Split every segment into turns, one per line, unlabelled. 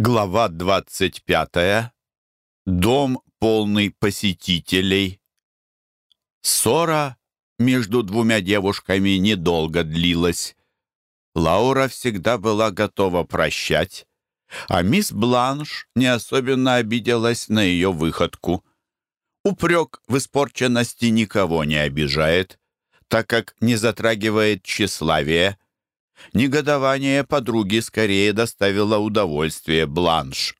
Глава 25. Дом полный посетителей. Ссора между двумя девушками недолго длилась. Лаура всегда была готова прощать, а мисс Бланш не особенно обиделась на ее выходку. Упрек в испорченности никого не обижает, так как не затрагивает тщеславие – Негодование подруги скорее доставило удовольствие Бланш,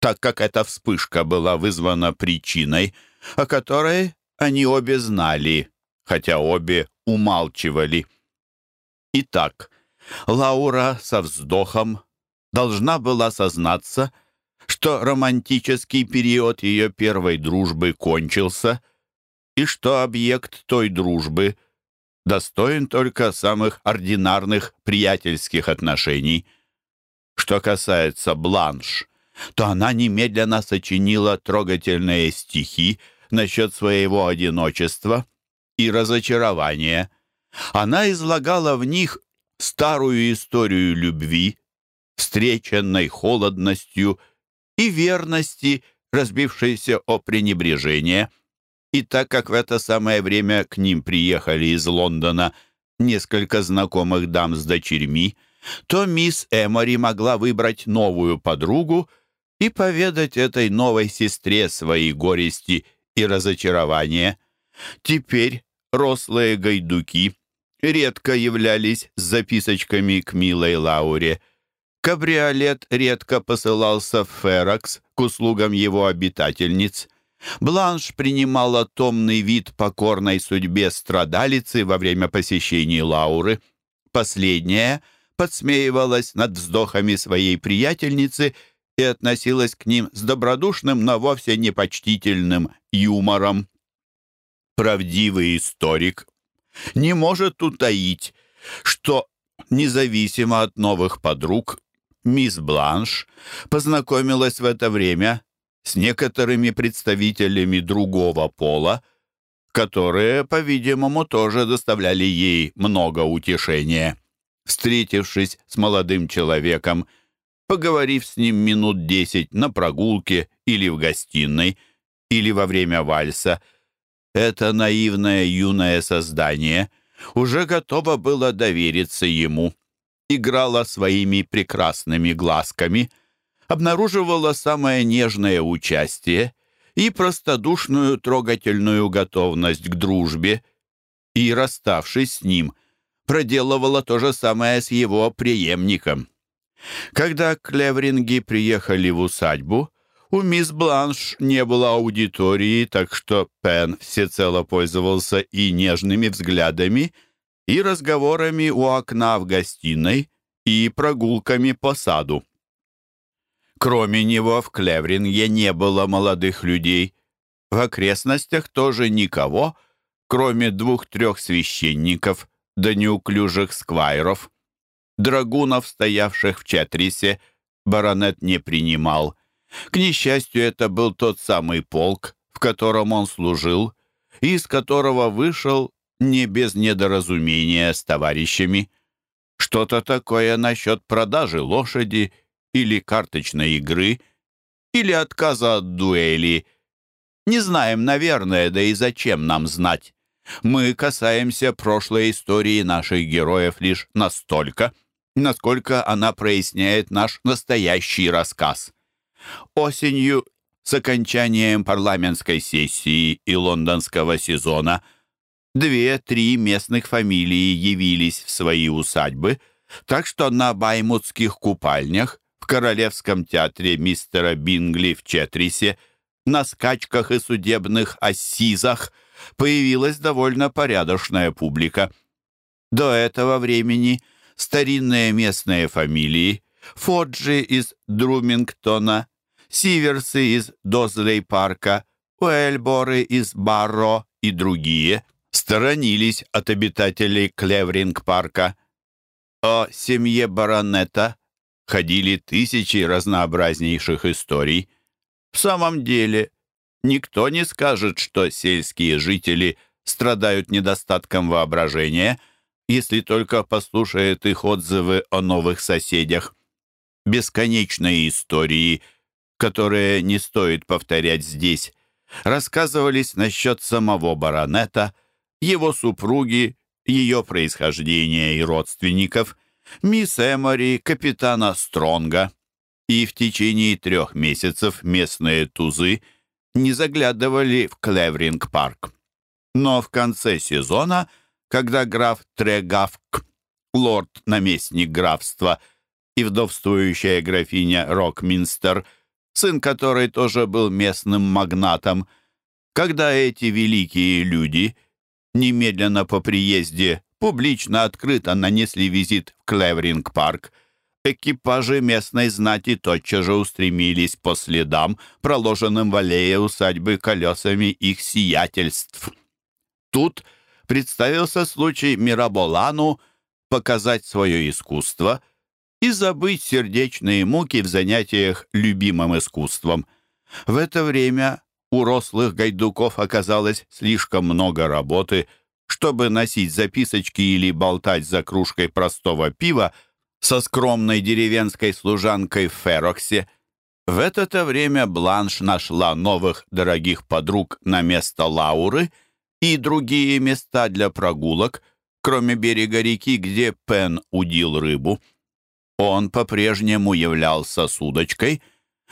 так как эта вспышка была вызвана причиной, о которой они обе знали, хотя обе умалчивали. Итак, Лаура со вздохом должна была сознаться, что романтический период ее первой дружбы кончился и что объект той дружбы — достоин только самых ординарных приятельских отношений. Что касается Бланш, то она немедленно сочинила трогательные стихи насчет своего одиночества и разочарования. Она излагала в них старую историю любви, встреченной холодностью и верности, разбившейся о пренебрежение — и так как в это самое время к ним приехали из Лондона несколько знакомых дам с дочерьми, то мисс Эмори могла выбрать новую подругу и поведать этой новой сестре свои горести и разочарования. Теперь рослые гайдуки редко являлись с записочками к милой Лауре. Кабриолет редко посылался в Феракс к услугам его обитательниц — Бланш принимала томный вид покорной судьбе страдалицы во время посещений Лауры. Последняя подсмеивалась над вздохами своей приятельницы и относилась к ним с добродушным, но вовсе непочтительным юмором. Правдивый историк не может утаить, что, независимо от новых подруг, мисс Бланш познакомилась в это время с некоторыми представителями другого пола, которые, по-видимому, тоже доставляли ей много утешения. Встретившись с молодым человеком, поговорив с ним минут десять на прогулке или в гостиной, или во время вальса, это наивное юное создание уже готово было довериться ему, играло своими прекрасными глазками — обнаруживала самое нежное участие и простодушную трогательную готовность к дружбе, и, расставшись с ним, проделывала то же самое с его преемником. Когда клевринги приехали в усадьбу, у мисс Бланш не было аудитории, так что Пен всецело пользовался и нежными взглядами, и разговорами у окна в гостиной, и прогулками по саду. Кроме него в Клевринге не было молодых людей. В окрестностях тоже никого, кроме двух-трех священников да неуклюжих сквайров. Драгунов, стоявших в Четрисе, баронет не принимал. К несчастью, это был тот самый полк, в котором он служил, и из которого вышел не без недоразумения с товарищами. Что-то такое насчет продажи лошади — или карточной игры, или отказа от дуэли. Не знаем, наверное, да и зачем нам знать. Мы касаемся прошлой истории наших героев лишь настолько, насколько она проясняет наш настоящий рассказ. Осенью, с окончанием парламентской сессии и лондонского сезона, две-три местных фамилии явились в свои усадьбы, так что на баймутских купальнях Королевском театре мистера Бингли в Четрисе, на скачках и судебных ассизах появилась довольно порядочная публика. До этого времени старинные местные фамилии Фоджи из Друмингтона, Сиверсы из Дозлей-парка, Уэльборы из Барро и другие сторонились от обитателей Клевринг-парка. О семье баронета ходили тысячи разнообразнейших историй. В самом деле, никто не скажет, что сельские жители страдают недостатком воображения, если только послушает их отзывы о новых соседях. Бесконечные истории, которые не стоит повторять здесь, рассказывались насчет самого баронета, его супруги, ее происхождения и родственников, мисс Эмори, капитана Стронга. И в течение трех месяцев местные тузы не заглядывали в Клевринг-парк. Но в конце сезона, когда граф Трегавк, лорд-наместник графства, и вдовствующая графиня Рокминстер, сын которой тоже был местным магнатом, когда эти великие люди немедленно по приезде публично открыто нанесли визит в Клевринг-парк, экипажи местной знати тотчас же устремились по следам, проложенным в аллее усадьбы колесами их сиятельств. Тут представился случай Мираболану показать свое искусство и забыть сердечные муки в занятиях любимым искусством. В это время у рослых гайдуков оказалось слишком много работы, чтобы носить записочки или болтать за кружкой простого пива со скромной деревенской служанкой в Фероксе. В это время Бланш нашла новых дорогих подруг на место Лауры и другие места для прогулок, кроме берега реки, где Пен удил рыбу. Он по-прежнему являлся с удочкой,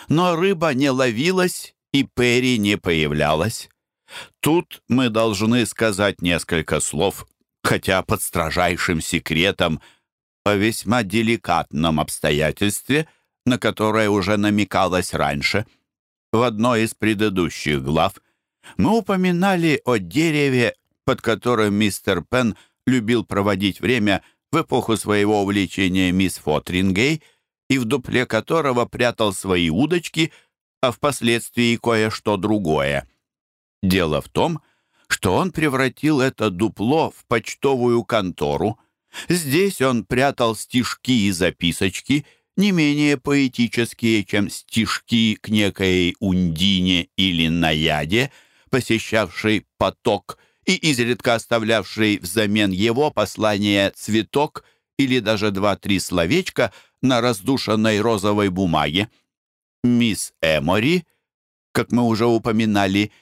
но рыба не ловилась и Перри не появлялась. Тут мы должны сказать несколько слов, хотя под строжайшим секретом, о весьма деликатном обстоятельстве, на которое уже намекалось раньше. В одной из предыдущих глав мы упоминали о дереве, под которым мистер Пен любил проводить время в эпоху своего увлечения мисс Фотрингей и в дупле которого прятал свои удочки, а впоследствии кое-что другое. Дело в том, что он превратил это дупло в почтовую контору. Здесь он прятал стишки и записочки, не менее поэтические, чем стишки к некой Ундине или Наяде, посещавшей поток и изредка оставлявшей взамен его послание цветок или даже два-три словечка на раздушенной розовой бумаге. Мисс Эмори, как мы уже упоминали, —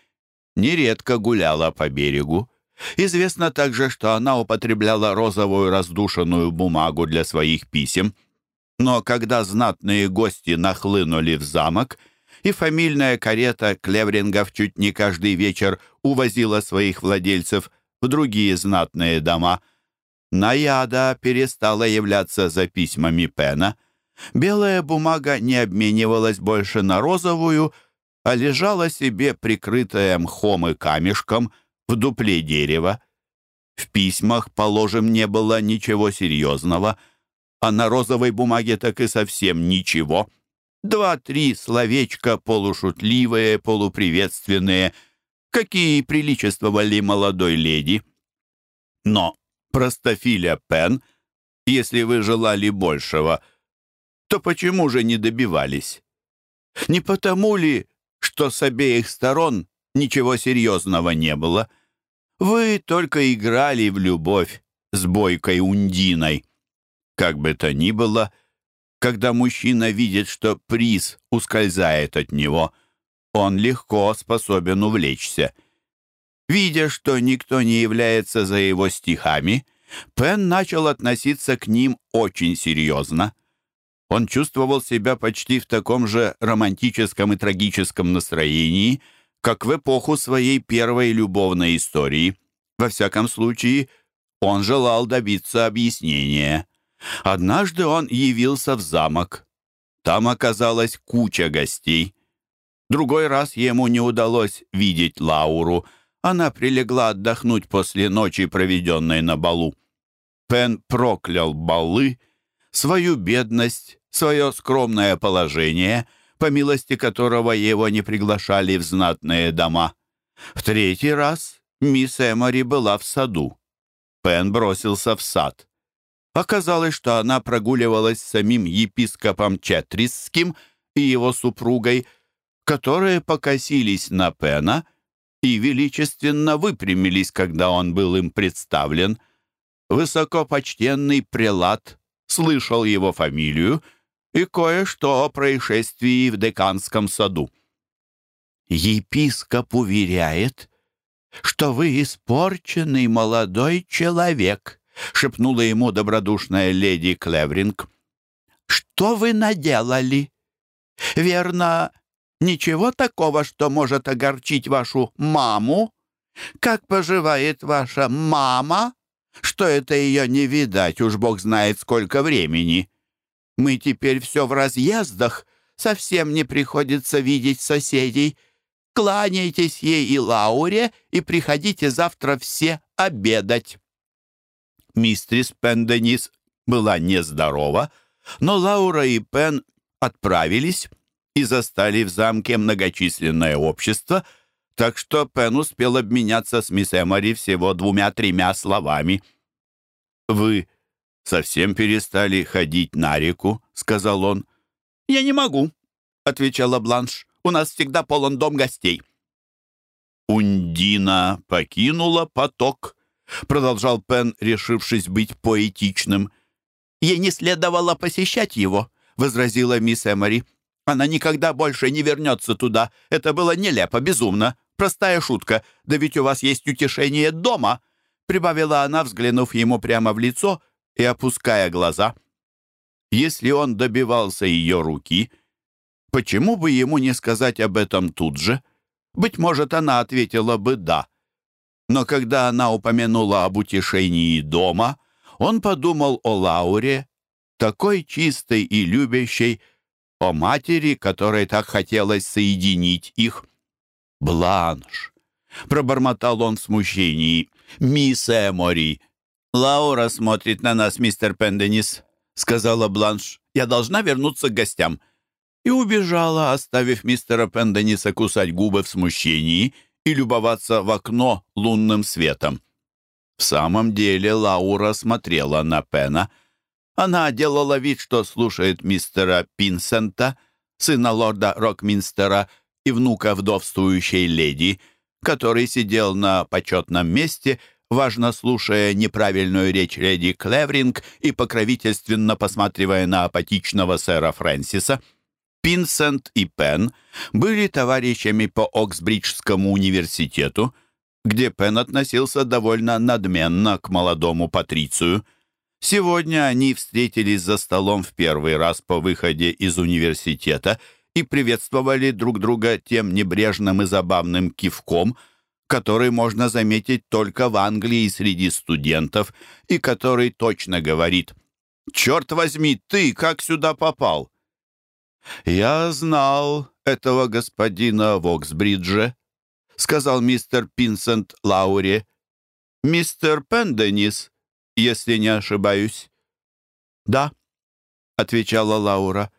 нередко гуляла по берегу. Известно также, что она употребляла розовую раздушенную бумагу для своих писем. Но когда знатные гости нахлынули в замок, и фамильная карета Клеврингов чуть не каждый вечер увозила своих владельцев в другие знатные дома, Наяда перестала являться за письмами Пена. Белая бумага не обменивалась больше на розовую, а лежала себе прикрытая мхом и камешком в дупле дерева. В письмах, положим, не было ничего серьезного, а на розовой бумаге так и совсем ничего. Два-три словечка полушутливые, полуприветственные, какие приличествовали молодой леди. Но простофиля Пен, если вы желали большего, то почему же не добивались? Не потому ли, что с обеих сторон ничего серьезного не было. Вы только играли в любовь с бойкой Ундиной. Как бы то ни было, когда мужчина видит, что приз ускользает от него, он легко способен увлечься. Видя, что никто не является за его стихами, Пен начал относиться к ним очень серьезно он чувствовал себя почти в таком же романтическом и трагическом настроении, как в эпоху своей первой любовной истории. Во всяком случае, он желал добиться объяснения. Однажды он явился в замок. Там оказалась куча гостей. Другой раз ему не удалось видеть Лауру. Она прилегла отдохнуть после ночи, проведенной на балу. Пен проклял балы, свою бедность, свое скромное положение, по милости которого его не приглашали в знатные дома. В третий раз мисс Эмори была в саду. Пен бросился в сад. Оказалось, что она прогуливалась с самим епископом Четрисским и его супругой, которые покосились на Пена и величественно выпрямились, когда он был им представлен. Высокопочтенный прелат слышал его фамилию и кое-что о происшествии в деканском саду. Епископ уверяет, что вы испорченный молодой человек, шепнула ему добродушная леди Клевринг. Что вы наделали? Верно, ничего такого, что может огорчить вашу маму? Как поживает ваша мама? Что это ее не видать, уж бог знает сколько времени. Мы теперь все в разъездах, совсем не приходится видеть соседей. Кланяйтесь ей и Лауре и приходите завтра все обедать». Мистрис Пенденис была нездорова, но Лаура и Пен отправились и застали в замке многочисленное общество, так что Пен успел обменяться с мисс Эмори всего двумя-тремя словами. «Вы совсем перестали ходить на реку?» — сказал он. «Я не могу», — отвечала Бланш. У нас всегда полон дом гостей». «Ундина покинула поток», — продолжал Пен, решившись быть поэтичным. «Ей не следовало посещать его», — возразила мисс Эмори. «Она никогда больше не вернется туда. Это было нелепо, безумно. Простая шутка. Да ведь у вас есть утешение дома», — прибавила она, взглянув ему прямо в лицо и опуская глаза. Если он добивался ее руки — Почему бы ему не сказать об этом тут же? Быть может, она ответила бы «да». Но когда она упомянула об утешении дома, он подумал о Лауре, такой чистой и любящей, о матери, которой так хотелось соединить их. «Бланш!» — пробормотал он в смущении. «Мисс Эмори!» «Лаура смотрит на нас, мистер Пенденис», — сказала Бланш. «Я должна вернуться к гостям» и убежала, оставив мистера Пендениса кусать губы в смущении и любоваться в окно лунным светом. В самом деле Лаура смотрела на Пена. Она делала вид, что слушает мистера Пинсента, сына лорда Рокминстера и внука вдовствующей леди, который сидел на почетном месте, важно слушая неправильную речь леди Клевринг и покровительственно посматривая на апатичного сэра Фрэнсиса — Пинсент и Пен были товарищами по Оксбриджскому университету, где Пен относился довольно надменно к молодому Патрицию. Сегодня они встретились за столом в первый раз по выходе из университета и приветствовали друг друга тем небрежным и забавным кивком, который можно заметить только в Англии среди студентов и который точно говорит «Черт возьми, ты как сюда попал?» «Я знал этого господина Воксбриджа», — сказал мистер Пинсент Лаури. «Мистер Пенденис, если не ошибаюсь». «Да», — отвечала Лаура.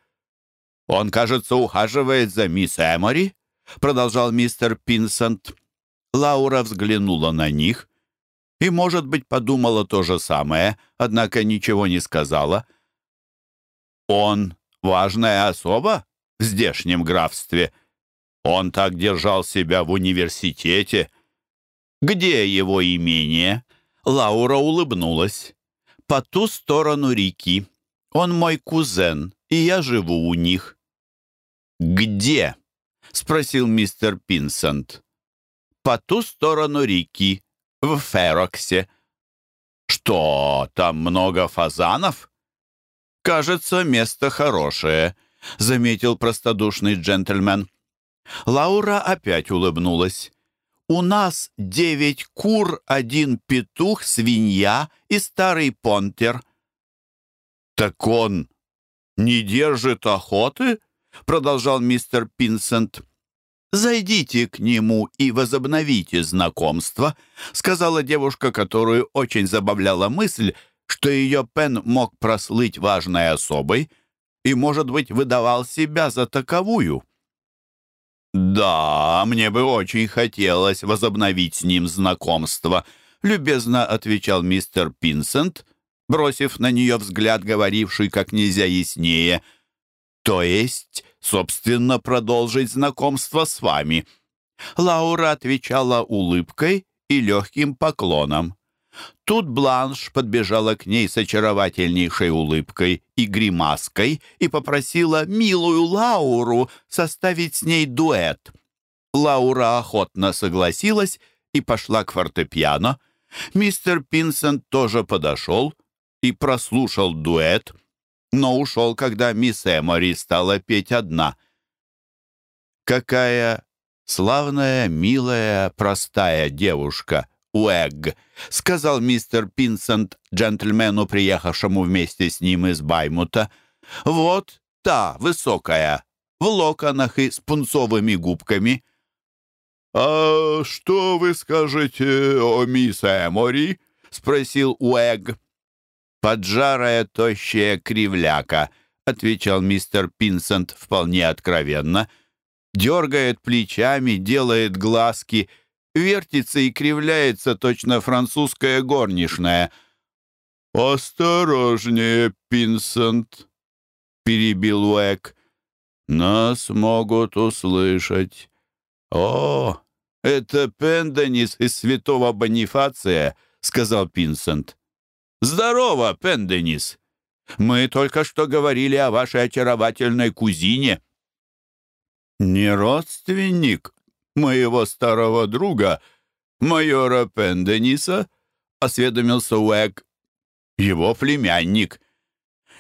«Он, кажется, ухаживает за мисс Эмори», — продолжал мистер Пинсент. Лаура взглянула на них и, может быть, подумала то же самое, однако ничего не сказала. «Он важная особа в здешнем графстве. Он так держал себя в университете. Где его имение?» Лаура улыбнулась. «По ту сторону реки. Он мой кузен, и я живу у них». «Где?» — спросил мистер Пинсент. «По ту сторону реки, в Фероксе». «Что, там много фазанов?» «Кажется, место хорошее», — заметил простодушный джентльмен. Лаура опять улыбнулась. «У нас девять кур, один петух, свинья и старый понтер». «Так он не держит охоты?» — продолжал мистер Пинсент. «Зайдите к нему и возобновите знакомство», — сказала девушка, которую очень забавляла мысль, что ее Пен мог прослыть важной особой и, может быть, выдавал себя за таковую. «Да, мне бы очень хотелось возобновить с ним знакомство», — любезно отвечал мистер Пинсент, бросив на нее взгляд, говоривший как нельзя яснее. «То есть, собственно, продолжить знакомство с вами». Лаура отвечала улыбкой и легким поклоном. Тут Бланш подбежала к ней с очаровательнейшей улыбкой и гримаской и попросила милую Лауру составить с ней дуэт. Лаура охотно согласилась и пошла к фортепиано. Мистер Пинсент тоже подошел и прослушал дуэт, но ушел, когда мисс Эмори стала петь одна. «Какая славная, милая, простая девушка!» Уэгг», — сказал мистер Пинсент джентльмену, приехавшему вместе с ним из Баймута. «Вот та, высокая, в локонах и с пунцовыми губками». «А что вы скажете о мисс Эмори?» — спросил Уэгг. «Поджарая, тощая кривляка», — отвечал мистер Пинсент вполне откровенно. «Дергает плечами, делает глазки» вертится и кривляется точно французская горничная. «Осторожнее, Пинсент!» — перебил Уэк. «Нас могут услышать». «О, это Пенденис из святого Бонифация», — сказал Пинсент. «Здорово, Пенденис! Мы только что говорили о вашей очаровательной кузине». «Не родственник моего старого друга, майора Пендениса?» — осведомился Уэк. «Его племянник.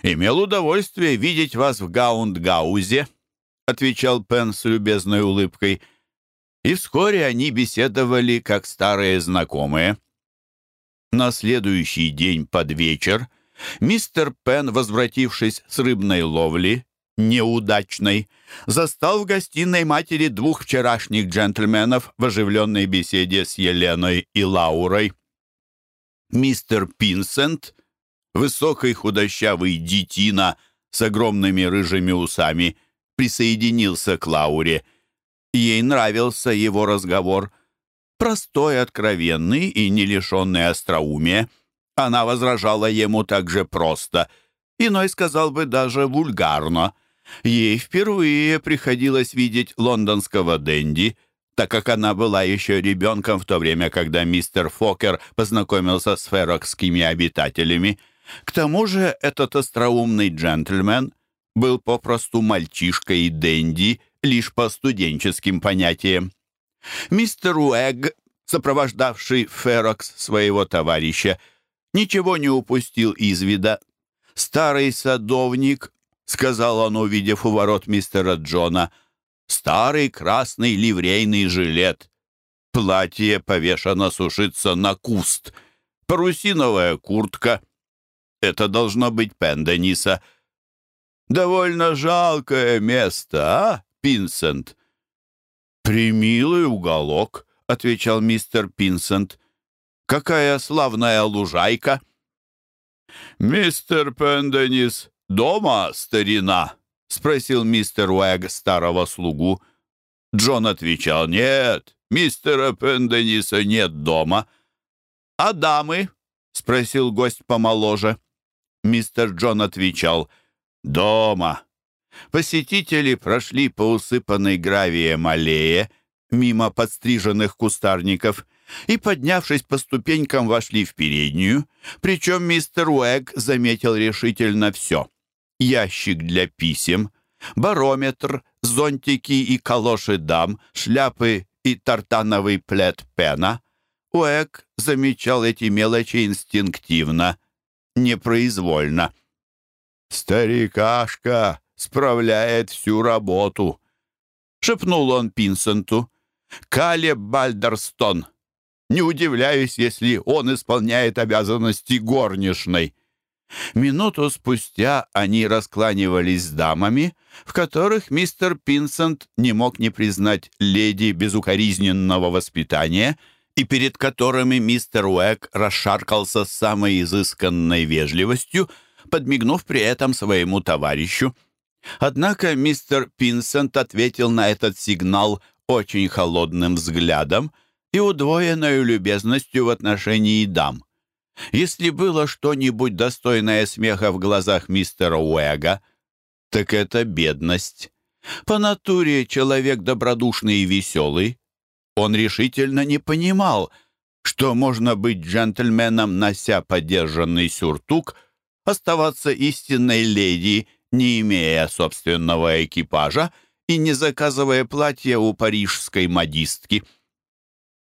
Имел удовольствие видеть вас в Гаундгаузе», — отвечал Пен с любезной улыбкой. И вскоре они беседовали, как старые знакомые. На следующий день под вечер мистер Пен, возвратившись с рыбной ловли, неудачной, застал в гостиной матери двух вчерашних джентльменов в оживленной беседе с Еленой и Лаурой. Мистер Пинсент, высокий худощавый детина с огромными рыжими усами, присоединился к Лауре. Ей нравился его разговор. Простой, откровенный и не лишенный остроумия. Она возражала ему так же просто, иной сказал бы даже вульгарно — Ей впервые приходилось видеть лондонского денди, так как она была еще ребенком в то время, когда мистер Фокер познакомился с ферокскими обитателями. К тому же этот остроумный джентльмен был попросту мальчишкой и денди лишь по студенческим понятиям. Мистер Уэгг, сопровождавший Ферокс своего товарища, ничего не упустил из вида. Старый садовник — сказал он, увидев у ворот мистера Джона. «Старый красный ливрейный жилет. Платье повешено сушиться на куст. Парусиновая куртка. Это должно быть Пендениса. Довольно жалкое место, а, Пинсент?» «Примилый уголок», — отвечал мистер Пинсент. «Какая славная лужайка!» «Мистер Пенденис дома, старина?» — спросил мистер Уэг старого слугу. Джон отвечал, «Нет, мистера Пендениса нет дома». «А дамы?» — спросил гость помоложе. Мистер Джон отвечал, «Дома». Посетители прошли по усыпанной гравием аллее, мимо подстриженных кустарников, и, поднявшись по ступенькам, вошли в переднюю, причем мистер Уэг заметил решительно все ящик для писем, барометр, зонтики и калоши дам, шляпы и тартановый плед пена. Уэк замечал эти мелочи инстинктивно, непроизвольно. «Старикашка справляет всю работу», — шепнул он Пинсенту. «Калеб Бальдерстон. Не удивляюсь, если он исполняет обязанности горничной». Минуту спустя они раскланивались с дамами, в которых мистер Пинсент не мог не признать леди безукоризненного воспитания и перед которыми мистер Уэк расшаркался с самой изысканной вежливостью, подмигнув при этом своему товарищу. Однако мистер Пинсент ответил на этот сигнал очень холодным взглядом и удвоенной любезностью в отношении дам. Если было что-нибудь достойное смеха в глазах мистера Уэга, так это бедность. По натуре человек добродушный и веселый. Он решительно не понимал, что можно быть джентльменом, нося подержанный сюртук, оставаться истинной леди, не имея собственного экипажа и не заказывая платья у парижской модистки.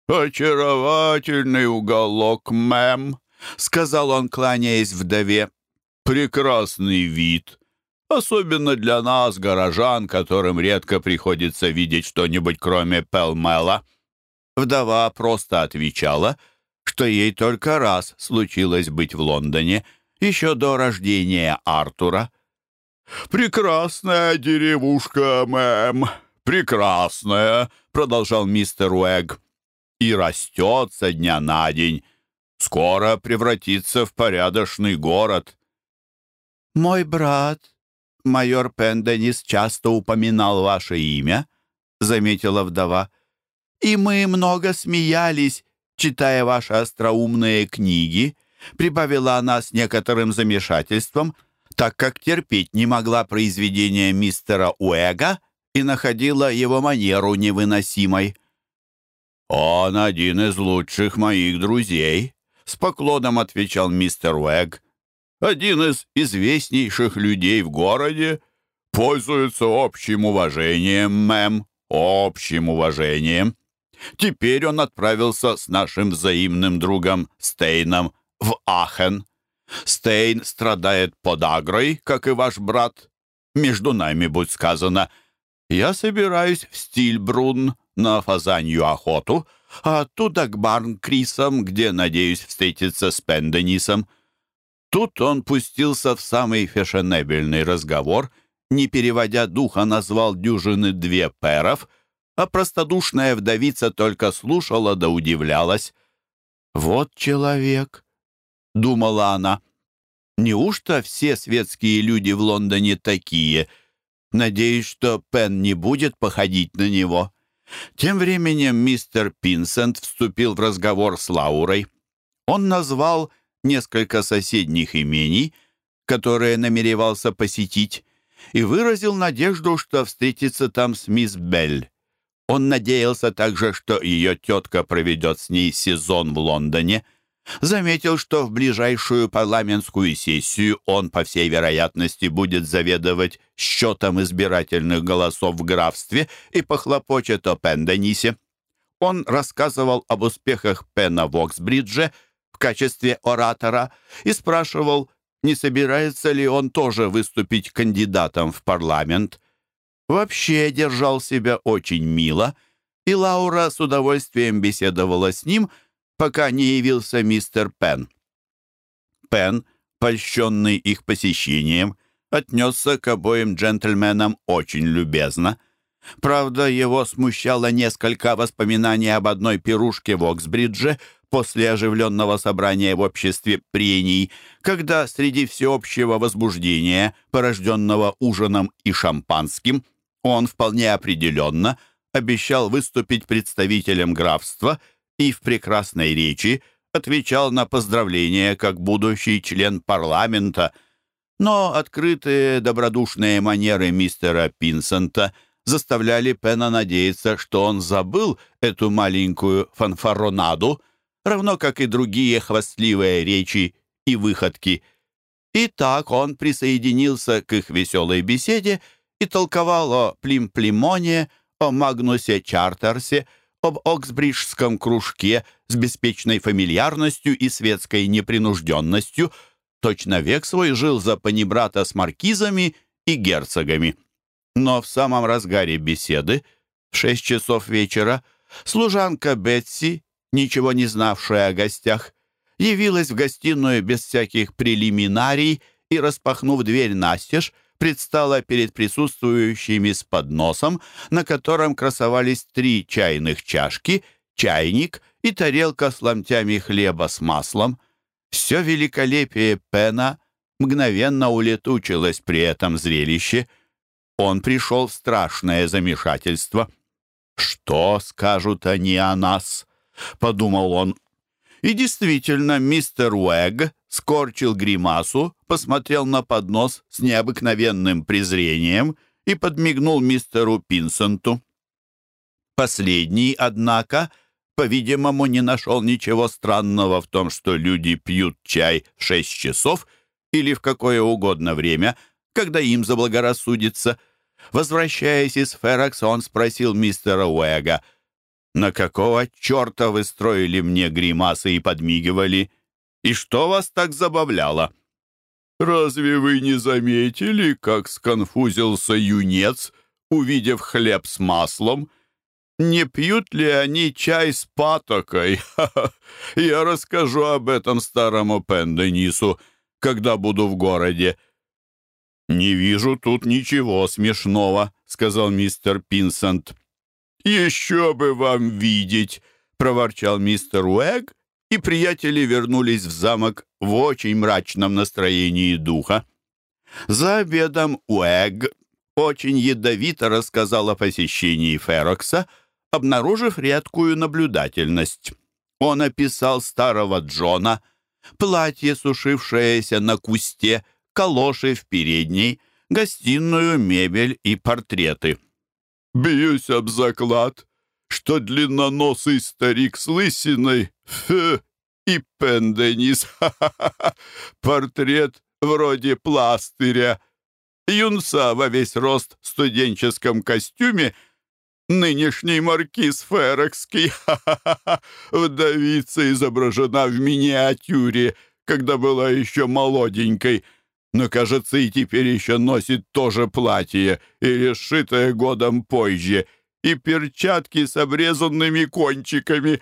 «Очаровательный уголок, мэм», — сказал он, кланяясь вдове. «Прекрасный вид, особенно для нас, горожан, которым редко приходится видеть что-нибудь кроме Пелмела». Вдова просто отвечала, что ей только раз случилось быть в Лондоне, еще до рождения Артура. «Прекрасная деревушка, мэм, прекрасная», — продолжал мистер Уэгг. «И растет со дня на день. Скоро превратится в порядочный город». «Мой брат, майор Пенденис, часто упоминал ваше имя», — заметила вдова. «И мы много смеялись, читая ваши остроумные книги», — прибавила она с некоторым замешательством — так как терпеть не могла произведения мистера Уэга и находила его манеру невыносимой. «Он один из лучших моих друзей», — с поклоном отвечал мистер Уэг. «Один из известнейших людей в городе, пользуется общим уважением, мэм, общим уважением. Теперь он отправился с нашим взаимным другом Стейном в Ахен. Стейн страдает подагрой, как и ваш брат. Между нами, будь сказано, я собираюсь в Стильбрун на фазанью охоту, а оттуда к Барнкрисам, где, надеюсь, встретиться с Пенденисом. Тут он пустился в самый фешенебельный разговор, не переводя духа, назвал дюжины две перов, а простодушная вдовица только слушала да удивлялась. «Вот человек, — думала она. «Неужто все светские люди в Лондоне такие? Надеюсь, что Пен не будет походить на него». Тем временем мистер Пинсент вступил в разговор с Лаурой. Он назвал несколько соседних имений, которые намеревался посетить, и выразил надежду, что встретится там с мисс Белль. Он надеялся также, что ее тетка проведет с ней сезон в Лондоне — заметил, что в ближайшую парламентскую сессию он, по всей вероятности, будет заведовать счетом избирательных голосов в графстве и похлопочет о Пенденисе. Он рассказывал об успехах Пена в Оксбридже в качестве оратора и спрашивал, не собирается ли он тоже выступить кандидатом в парламент. Вообще держал себя очень мило, и Лаура с удовольствием беседовала с ним – пока не явился мистер Пен. Пен, польщенный их посещением, отнесся к обоим джентльменам очень любезно. Правда, его смущало несколько воспоминаний об одной пирушке в Оксбридже после оживленного собрания в обществе прений, когда среди всеобщего возбуждения, порожденного ужином и шампанским, он вполне определенно обещал выступить представителем графства – и в прекрасной речи отвечал на поздравления как будущий член парламента, но открытые добродушные манеры мистера Пинсента заставляли Пена надеяться, что он забыл эту маленькую фанфаронаду, равно как и другие хвастливые речи и выходки. И так он присоединился к их веселой беседе и толковал о Плим-Плимоне, о Магнусе Чартерсе, об Оксбриджском кружке с беспечной фамильярностью и светской непринужденностью, точно век свой жил за панибрата с маркизами и герцогами. Но в самом разгаре беседы, в шесть часов вечера, служанка Бетси, ничего не знавшая о гостях, явилась в гостиную без всяких прелиминарий и, распахнув дверь настежь, предстала перед присутствующими с подносом, на котором красовались три чайных чашки, чайник и тарелка с ломтями хлеба с маслом. Все великолепие Пена мгновенно улетучилось при этом зрелище. Он пришел в страшное замешательство. «Что скажут они о нас?» — подумал он. И действительно, мистер Уэгг скорчил гримасу, посмотрел на поднос с необыкновенным презрением и подмигнул мистеру Пинсенту. Последний, однако, по-видимому, не нашел ничего странного в том, что люди пьют чай в шесть часов или в какое угодно время, когда им заблагорассудится. Возвращаясь из Феракс, он спросил мистера Уэга, «На какого черта вы строили мне гримасы и подмигивали? И что вас так забавляло?» «Разве вы не заметили, как сконфузился юнец, увидев хлеб с маслом?» Не пьют ли они чай с патокой? Я расскажу об этом старому Пенденису, когда буду в городе». «Не вижу тут ничего смешного», — сказал мистер Пинсент. «Еще бы вам видеть», — проворчал мистер Уэг, и приятели вернулись в замок в очень мрачном настроении духа. За обедом Уэг очень ядовито рассказал о посещении Ферокса, обнаружив редкую наблюдательность. Он описал старого Джона, платье, сушившееся на кусте, калоши в передней, гостиную, мебель и портреты. «Бьюсь об заклад, что длинноносый старик с лысиной, фу, и Пенденис, портрет вроде пластыря, юнца во весь рост в студенческом костюме — Нынешний маркиз Ферекский, вдовица изображена в миниатюре, когда была еще молоденькой, но, кажется, и теперь еще носит то же платье, или сшитое годом позже, и перчатки с обрезанными кончиками.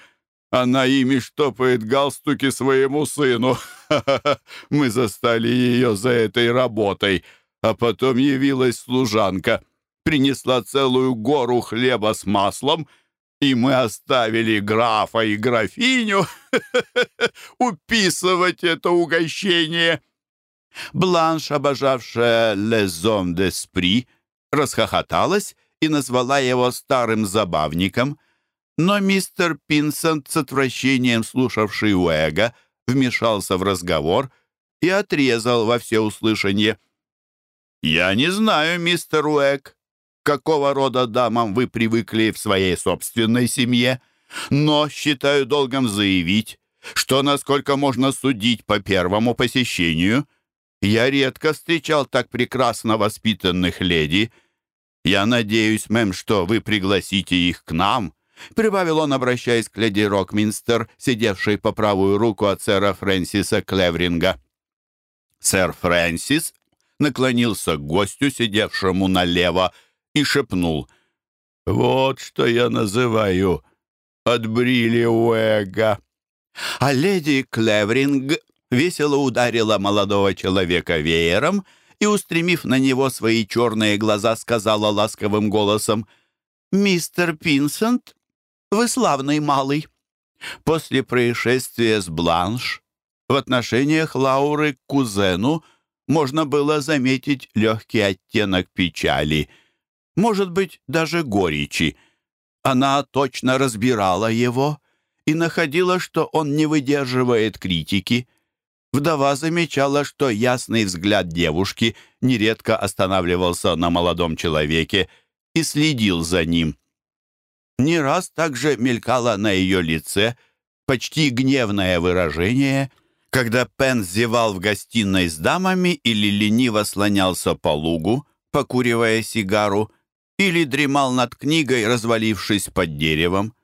Она ими штопает галстуки своему сыну. Мы застали ее за этой работой, а потом явилась служанка — принесла целую гору хлеба с маслом, и мы оставили графа и графиню уписывать это угощение. Бланш, обожавшая «Лезом де Спри», расхохоталась и назвала его старым забавником, но мистер Пинсент с отвращением слушавший Уэга вмешался в разговор и отрезал во всеуслышание. «Я не знаю, мистер Уэг, какого рода дамам вы привыкли в своей собственной семье, но считаю долгом заявить, что, насколько можно судить по первому посещению, я редко встречал так прекрасно воспитанных леди. Я надеюсь, мэм, что вы пригласите их к нам». Прибавил он, обращаясь к леди Рокминстер, сидевшей по правую руку от сэра Фрэнсиса Клевринга. Сэр Фрэнсис наклонился к гостю, сидевшему налево, и шепнул. «Вот что я называю отбрили Уэга». А леди Клевринг весело ударила молодого человека веером и, устремив на него свои черные глаза, сказала ласковым голосом, «Мистер Пинсент, вы славный малый». После происшествия с Бланш в отношениях Лауры к кузену можно было заметить легкий оттенок печали — может быть, даже горечи. Она точно разбирала его и находила, что он не выдерживает критики. Вдова замечала, что ясный взгляд девушки нередко останавливался на молодом человеке и следил за ним. Не раз также мелькало на ее лице почти гневное выражение, когда Пен зевал в гостиной с дамами или лениво слонялся по лугу, покуривая сигару, или дремал над книгой, развалившись под деревом.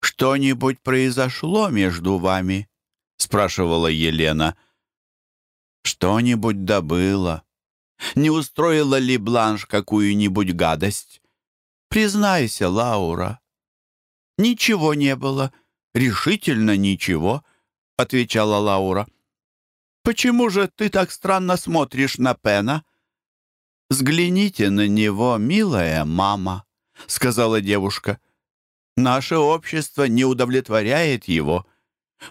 «Что-нибудь произошло между вами?» — спрашивала Елена. «Что-нибудь добыло. Не устроила ли Бланш какую-нибудь гадость? Признайся, Лаура». «Ничего не было. Решительно ничего», — отвечала Лаура. «Почему же ты так странно смотришь на Пена?» «Взгляните на него, милая мама», — сказала девушка. «Наше общество не удовлетворяет его.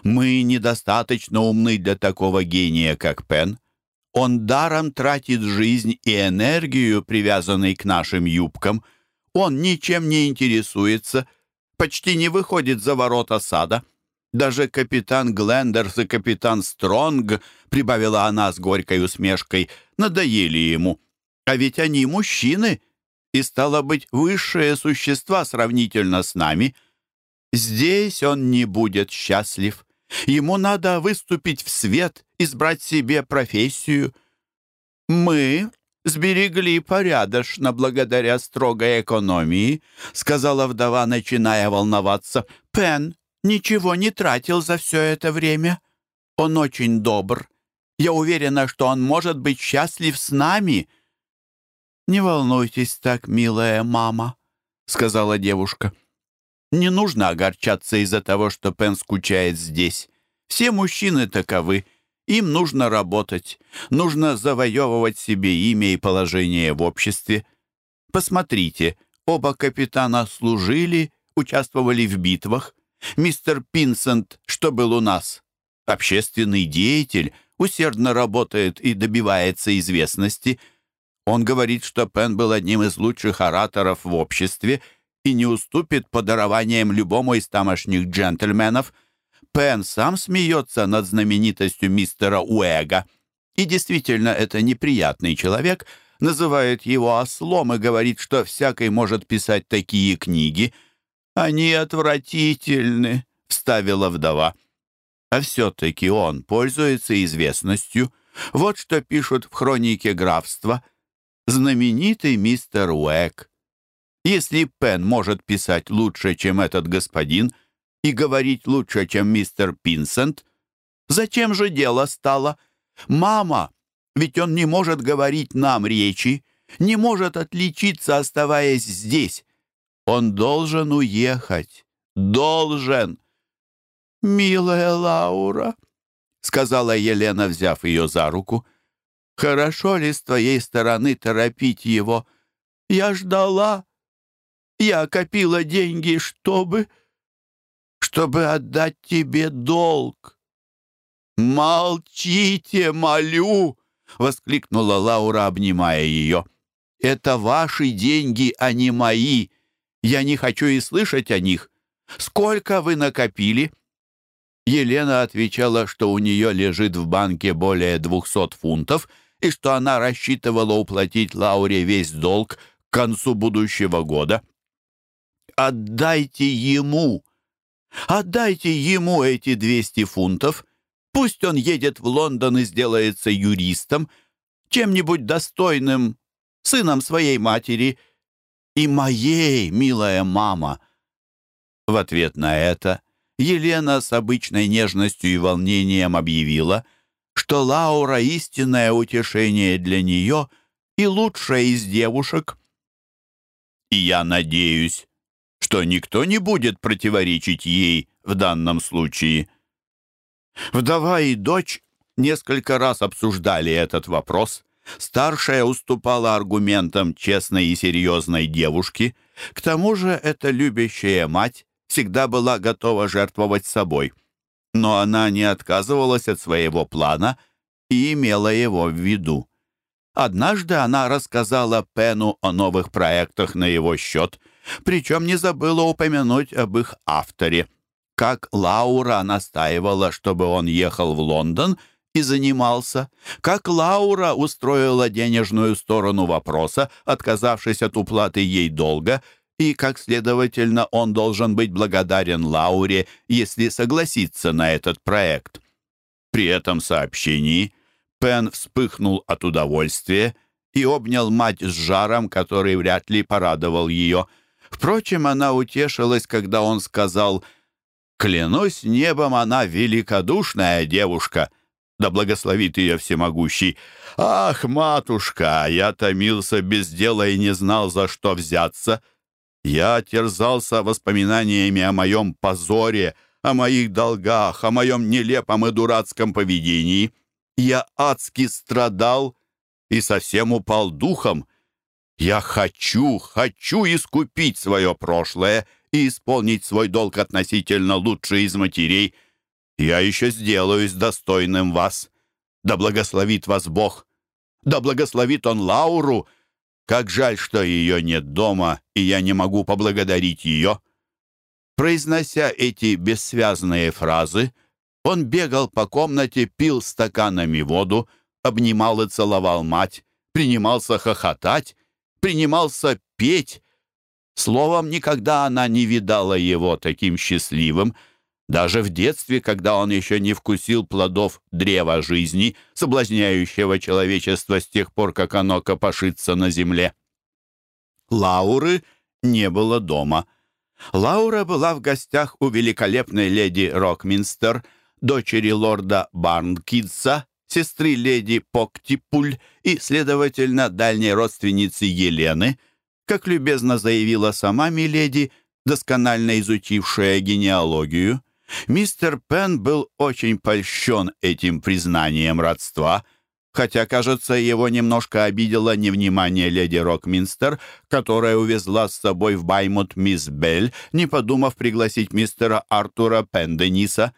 Мы недостаточно умны для такого гения, как Пен. Он даром тратит жизнь и энергию, привязанной к нашим юбкам. Он ничем не интересуется, почти не выходит за ворота сада». Даже капитан Глендерс и капитан Стронг, прибавила она с горькой усмешкой, надоели ему. А ведь они мужчины и, стало быть, высшие существа сравнительно с нами. Здесь он не будет счастлив. Ему надо выступить в свет, избрать себе профессию. Мы сберегли порядочно благодаря строгой экономии», сказала вдова, начиная волноваться. «Пен ничего не тратил за все это время. Он очень добр. Я уверена, что он может быть счастлив с нами». «Не волнуйтесь так, милая мама», — сказала девушка. «Не нужно огорчаться из-за того, что Пен скучает здесь. Все мужчины таковы. Им нужно работать, нужно завоевывать себе имя и положение в обществе. Посмотрите, оба капитана служили, участвовали в битвах. Мистер Пинсент, что был у нас? Общественный деятель, усердно работает и добивается известности. Он говорит, что Пен был одним из лучших ораторов в обществе и не уступит подарованиям любому из тамошних джентльменов – Пен сам смеется над знаменитостью мистера Уэга. И действительно, это неприятный человек, называет его ослом и говорит, что всякий может писать такие книги. «Они отвратительны», — вставила вдова. А все-таки он пользуется известностью. Вот что пишут в хронике графства. Знаменитый мистер Уэг. Если Пен может писать лучше, чем этот господин — и говорить лучше, чем мистер Пинсент? Зачем же дело стало? Мама, ведь он не может говорить нам речи, не может отличиться, оставаясь здесь. Он должен уехать. Должен. «Милая Лаура», — сказала Елена, взяв ее за руку, — «хорошо ли с твоей стороны торопить его? Я ждала. Я копила деньги, чтобы...» чтобы отдать тебе долг». «Молчите, молю!» — воскликнула Лаура, обнимая ее. «Это ваши деньги, а не мои. Я не хочу и слышать о них. Сколько вы накопили?» Елена отвечала, что у нее лежит в банке более двухсот фунтов и что она рассчитывала уплатить Лауре весь долг к концу будущего года. «Отдайте ему!» Отдайте ему эти 200 фунтов. Пусть он едет в Лондон и сделается юристом, чем-нибудь достойным, сыном своей матери и моей, милая мама». В ответ на это Елена с обычной нежностью и волнением объявила, что Лаура — истинное утешение для нее и лучшая из девушек. «И я надеюсь, что никто не будет противоречить ей в данном случае. Вдова и дочь несколько раз обсуждали этот вопрос. Старшая уступала аргументам честной и серьезной девушки. К тому же эта любящая мать всегда была готова жертвовать собой. Но она не отказывалась от своего плана и имела его в виду. Однажды она рассказала Пену о новых проектах на его счет – причем не забыла упомянуть об их авторе. Как Лаура настаивала, чтобы он ехал в Лондон и занимался, как Лаура устроила денежную сторону вопроса, отказавшись от уплаты ей долга, и как, следовательно, он должен быть благодарен Лауре, если согласится на этот проект. При этом сообщении Пен вспыхнул от удовольствия и обнял мать с жаром, который вряд ли порадовал ее – Впрочем, она утешилась, когда он сказал «Клянусь небом, она великодушная девушка». Да благословит ее всемогущий. «Ах, матушка, я томился без дела и не знал, за что взяться. Я терзался воспоминаниями о моем позоре, о моих долгах, о моем нелепом и дурацком поведении. Я адски страдал и совсем упал духом. Я хочу, хочу искупить свое прошлое и исполнить свой долг относительно лучшей из матерей. Я еще сделаюсь достойным вас. Да благословит вас Бог. Да благословит Он Лауру. Как жаль, что ее нет дома, и я не могу поблагодарить ее». Произнося эти бессвязные фразы, он бегал по комнате, пил стаканами воду, обнимал и целовал мать, принимался хохотать принимался петь. Словом, никогда она не видала его таким счастливым, даже в детстве, когда он еще не вкусил плодов древа жизни, соблазняющего человечество с тех пор, как оно копошится на земле. Лауры не было дома. Лаура была в гостях у великолепной леди Рокминстер, дочери лорда Барнкидса, сестры леди Поктипуль и, следовательно, дальней родственницы Елены, как любезно заявила сама миледи, досконально изучившая генеалогию. Мистер Пен был очень польщен этим признанием родства, хотя, кажется, его немножко обидело невнимание леди Рокминстер, которая увезла с собой в Баймут мисс Белль, не подумав пригласить мистера Артура Пендениса.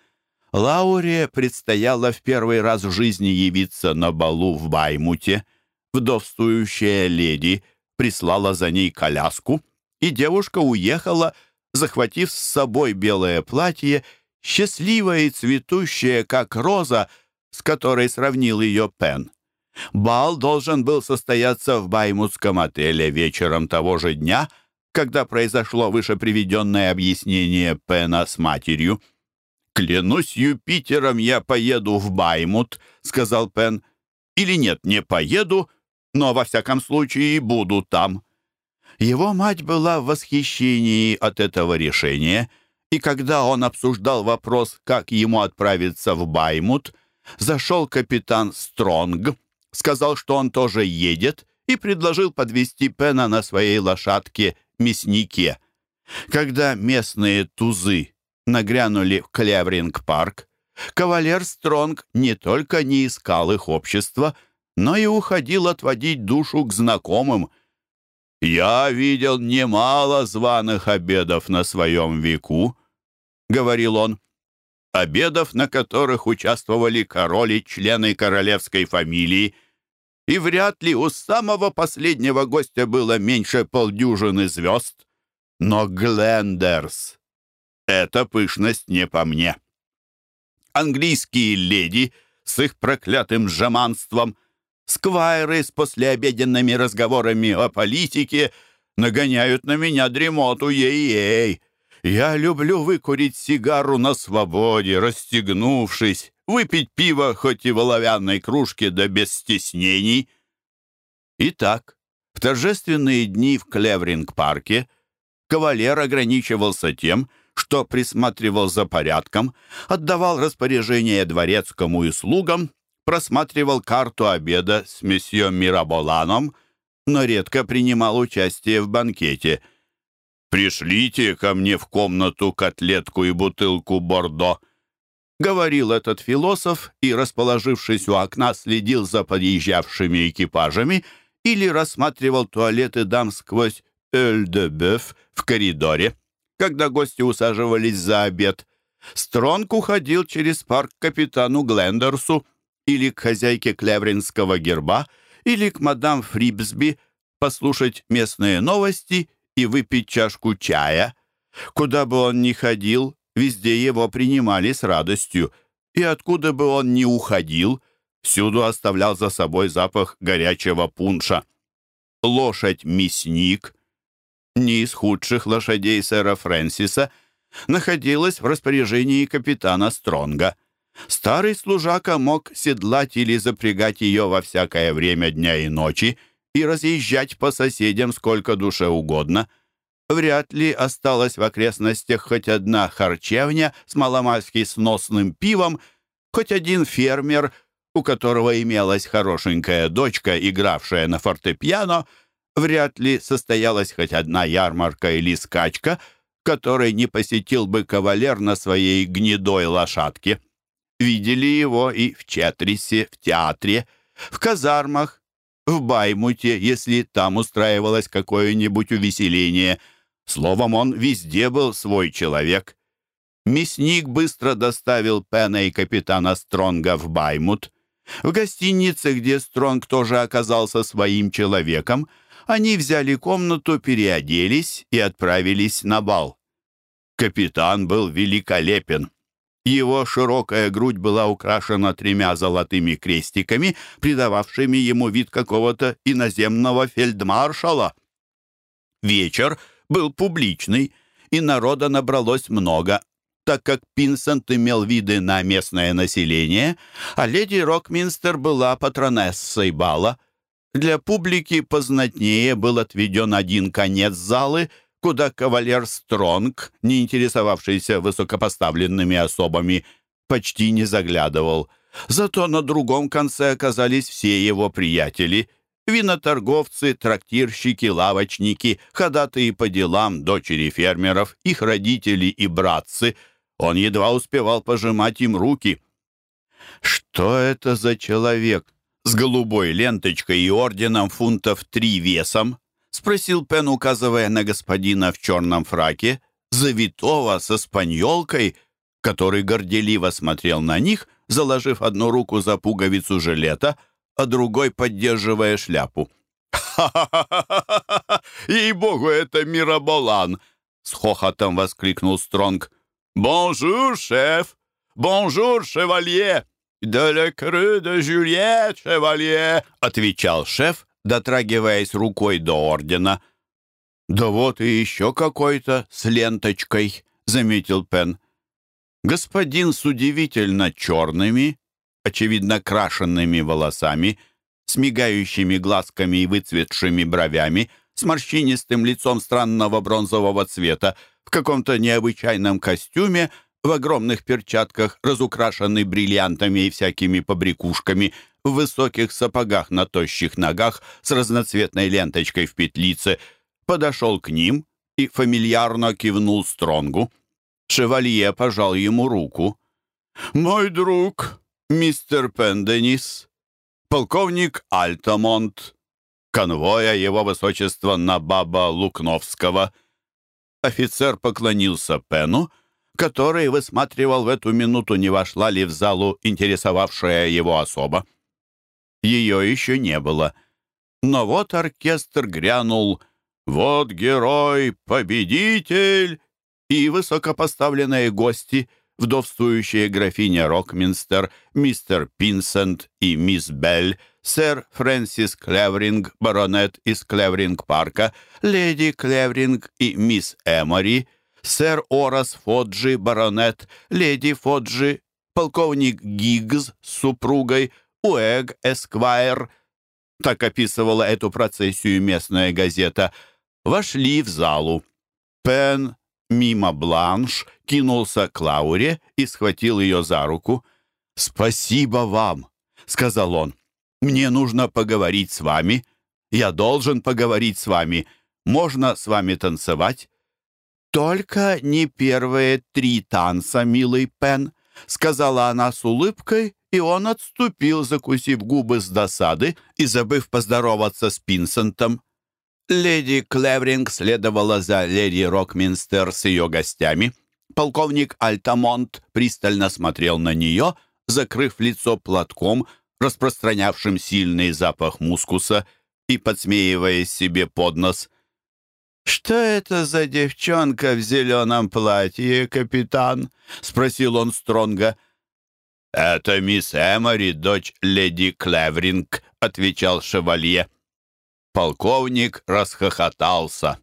Лауре предстояло в первый раз в жизни явиться на балу в Баймуте. Вдовствующая леди прислала за ней коляску, и девушка уехала, захватив с собой белое платье, счастливое и цветущее, как роза, с которой сравнил ее Пен. Бал должен был состояться в Баймутском отеле вечером того же дня, когда произошло выше приведенное объяснение Пена с матерью. «Клянусь Юпитером, я поеду в Баймут», — сказал Пен. «Или нет, не поеду, но во всяком случае буду там». Его мать была в восхищении от этого решения, и когда он обсуждал вопрос, как ему отправиться в Баймут, зашел капитан Стронг, сказал, что он тоже едет, и предложил подвести Пена на своей лошадке мяснике. Когда местные тузы нагрянули в Клевринг-парк, кавалер Стронг не только не искал их общества, но и уходил отводить душу к знакомым. «Я видел немало званых обедов на своем веку», — говорил он, «обедов, на которых участвовали короли, члены королевской фамилии, и вряд ли у самого последнего гостя было меньше полдюжины звезд. Но Глендерс — это пышность не по мне. Английские леди с их проклятым жеманством — Сквайры с послеобеденными разговорами о политике нагоняют на меня дремоту, ей-ей. Я люблю выкурить сигару на свободе, расстегнувшись, выпить пиво хоть и в оловянной кружке, да без стеснений. Итак, в торжественные дни в Клевринг-парке кавалер ограничивался тем, что присматривал за порядком, отдавал распоряжения дворецкому и слугам просматривал карту обеда с месье Мираболаном, но редко принимал участие в банкете. «Пришлите ко мне в комнату котлетку и бутылку бордо», — говорил этот философ и, расположившись у окна, следил за подъезжавшими экипажами или рассматривал туалеты дам сквозь «Эль-де-Бёв» в коридоре, когда гости усаживались за обед. Стронг уходил через парк к капитану Глендерсу, или к хозяйке Клевринского герба, или к мадам Фрибсби послушать местные новости и выпить чашку чая. Куда бы он ни ходил, везде его принимали с радостью, и откуда бы он ни уходил, всюду оставлял за собой запах горячего пунша. Лошадь-мясник, не из худших лошадей сэра Фрэнсиса, находилась в распоряжении капитана Стронга — Старый служака мог седлать или запрягать ее во всякое время дня и ночи и разъезжать по соседям сколько душе угодно. Вряд ли осталась в окрестностях хоть одна харчевня с маломальски сносным пивом, хоть один фермер, у которого имелась хорошенькая дочка, игравшая на фортепиано, вряд ли состоялась хоть одна ярмарка или скачка, которой не посетил бы кавалер на своей гнедой лошадке. Видели его и в Четрисе, в театре, в казармах, в Баймуте, если там устраивалось какое-нибудь увеселение. Словом, он везде был свой человек. Мясник быстро доставил Пена и капитана Стронга в Баймут. В гостинице, где Стронг тоже оказался своим человеком, они взяли комнату, переоделись и отправились на бал. Капитан был великолепен. Его широкая грудь была украшена тремя золотыми крестиками, придававшими ему вид какого-то иноземного фельдмаршала. Вечер был публичный, и народа набралось много, так как Пинсент имел виды на местное население, а леди Рокминстер была патронессой бала. Для публики познатнее был отведен один конец залы, куда кавалер Стронг, не интересовавшийся высокопоставленными особами, почти не заглядывал. Зато на другом конце оказались все его приятели — Виноторговцы, трактирщики, лавочники, ходатые по делам, дочери фермеров, их родители и братцы. Он едва успевал пожимать им руки. Что это за человек с голубой ленточкой и орденом фунтов три весом? Спросил Пен, указывая на господина в черном фраке, завитого со спаньолкой, который горделиво смотрел на них, заложив одну руку за пуговицу жилета — а другой поддерживая шляпу. «Ха-ха-ха! Ей-богу, это Мираболан!» — с хохотом воскликнул Стронг. «Bonjour, chef! Bonjour, chevalier! «De la croix de chevalier!» — отвечал шеф, дотрагиваясь рукой до ордена. «Да вот и еще какой-то с ленточкой», — заметил Пен. Господин с удивительно черными, очевидно крашенными волосами, с мигающими глазками и выцветшими бровями, с морщинистым лицом странного бронзового цвета, в каком-то необычайном костюме, в огромных перчатках, разукрашенный бриллиантами и всякими побрякушками, в высоких сапогах на тощих ногах с разноцветной ленточкой в петлице, подошел к ним и фамильярно кивнул Стронгу. Шевалье пожал ему руку. «Мой друг, мистер Пенденис, полковник Альтамонт, конвоя его высочества Набаба Лукновского. Офицер поклонился Пену, который высматривал в эту минуту, не вошла ли в залу интересовавшая его особа. Ее еще не было. Но вот оркестр грянул «Вот герой, победитель!» и высокопоставленные гости — вдовствующая графиня Рокминстер, мистер Пинсент и мисс Белль, сэр Фрэнсис Клевринг, баронет из Клевринг-парка, леди Клевринг и мисс Эмори, сэр Орас Фоджи, баронет, леди Фоджи, полковник Гиггс с супругой, Уэг Эсквайр, так описывала эту процессию местная газета, вошли в залу. Пен, мимо Бланш, кинулся к Лауре и схватил ее за руку. «Спасибо вам», — сказал он. «Мне нужно поговорить с вами. Я должен поговорить с вами. Можно с вами танцевать?» «Только не первые три танца, милый Пен», — сказала она с улыбкой, и он отступил, закусив губы с досады и забыв поздороваться с Пинсентом. Леди Клевринг следовала за леди Рокминстер с ее гостями. Полковник Альтамонт пристально смотрел на нее, закрыв лицо платком, распространявшим сильный запах мускуса, и подсмеиваясь себе под нос. «Что это за девчонка в зеленом платье, капитан?» — спросил он Стронга. «Это мисс Эмори, дочь леди Клевринг», — отвечал шевалье. Полковник расхохотался.